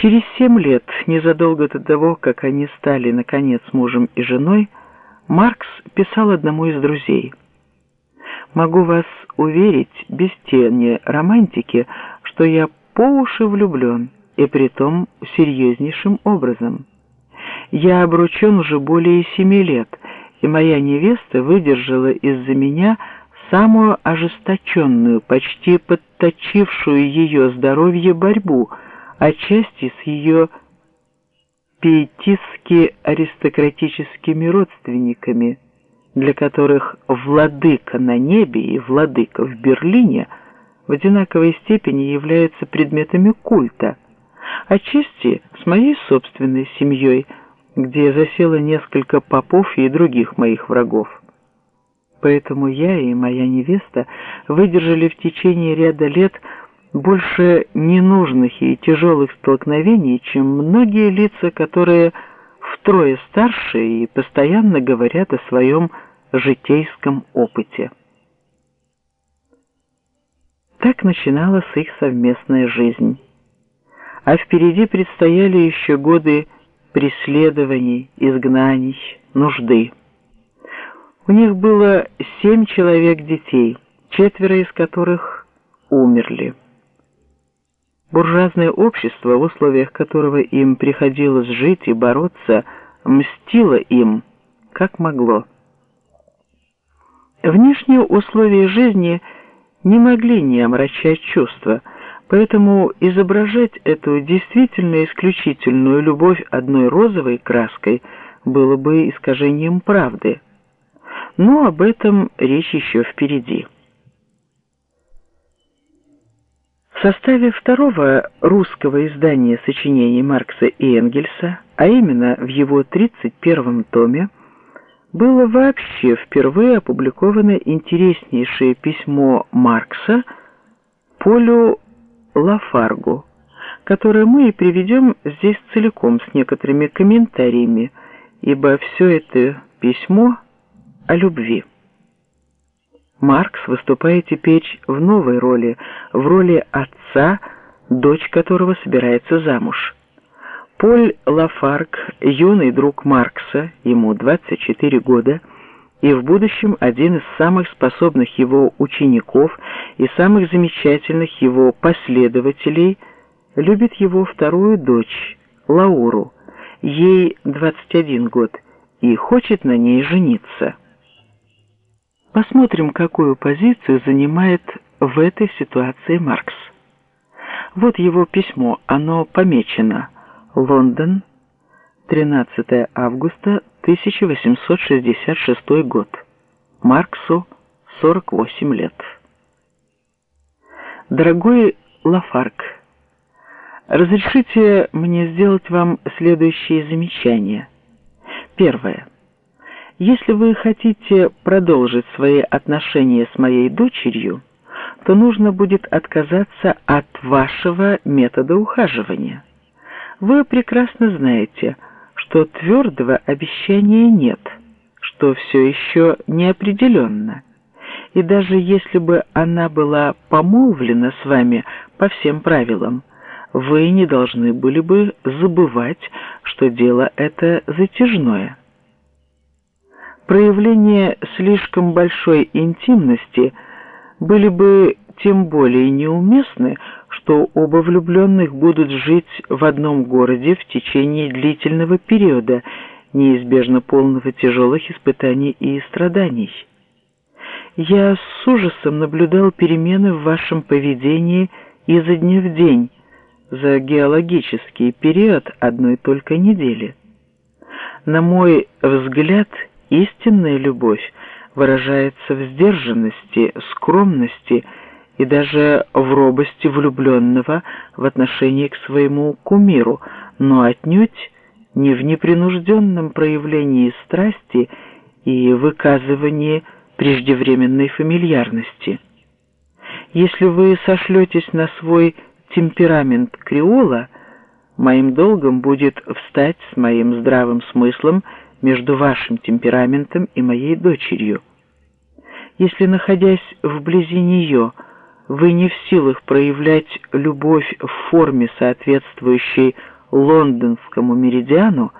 Через семь лет, незадолго до того, как они стали, наконец, мужем и женой, Маркс писал одному из друзей. «Могу вас уверить, без тени романтики, что я по уши влюблен, и притом серьезнейшим образом. Я обручен уже более семи лет, и моя невеста выдержала из-за меня самую ожесточенную, почти подточившую ее здоровье борьбу, отчасти с ее пиетистски-аристократическими родственниками, для которых владыка на небе и владыка в Берлине в одинаковой степени являются предметами культа, отчасти с моей собственной семьей, где засело несколько попов и других моих врагов. Поэтому я и моя невеста выдержали в течение ряда лет больше ненужных и тяжелых столкновений, чем многие лица, которые втрое старше и постоянно говорят о своем житейском опыте. Так начиналась их совместная жизнь. А впереди предстояли еще годы преследований, изгнаний, нужды. У них было семь человек детей, четверо из которых умерли. Буржуазное общество, в условиях которого им приходилось жить и бороться, мстило им, как могло. Внешние условия жизни не могли не омрачать чувства, поэтому изображать эту действительно исключительную любовь одной розовой краской было бы искажением правды. Но об этом речь еще впереди. В составе второго русского издания сочинений Маркса и Энгельса, а именно в его 31 томе, было вообще впервые опубликовано интереснейшее письмо Маркса Полю Лафаргу, которое мы и приведем здесь целиком с некоторыми комментариями, ибо все это письмо о любви. Маркс выступает теперь в новой роли, в роли отца, дочь которого собирается замуж. Поль Лафарг, юный друг Маркса, ему 24 года, и в будущем один из самых способных его учеников и самых замечательных его последователей, любит его вторую дочь, Лауру, ей 21 год, и хочет на ней жениться. Посмотрим, какую позицию занимает в этой ситуации Маркс. Вот его письмо, оно помечено «Лондон, 13 августа 1866 год. Марксу 48 лет». Дорогой Лафарк, разрешите мне сделать вам следующие замечания. Первое. Если вы хотите продолжить свои отношения с моей дочерью, то нужно будет отказаться от вашего метода ухаживания. Вы прекрасно знаете, что твердого обещания нет, что все еще неопределенно. И даже если бы она была помолвлена с вами по всем правилам, вы не должны были бы забывать, что дело это затяжное проявления слишком большой интимности были бы тем более неуместны, что оба влюбленных будут жить в одном городе в течение длительного периода, неизбежно полного тяжелых испытаний и страданий. Я с ужасом наблюдал перемены в вашем поведении изо дня в день, за геологический период одной только недели. На мой взгляд, Истинная любовь выражается в сдержанности, скромности и даже в робости влюбленного в отношении к своему кумиру, но отнюдь не в непринужденном проявлении страсти и выказывании преждевременной фамильярности. Если вы сошлетесь на свой темперамент креола, моим долгом будет встать с моим здравым смыслом между вашим темпераментом и моей дочерью. Если, находясь вблизи нее, вы не в силах проявлять любовь в форме, соответствующей лондонскому меридиану,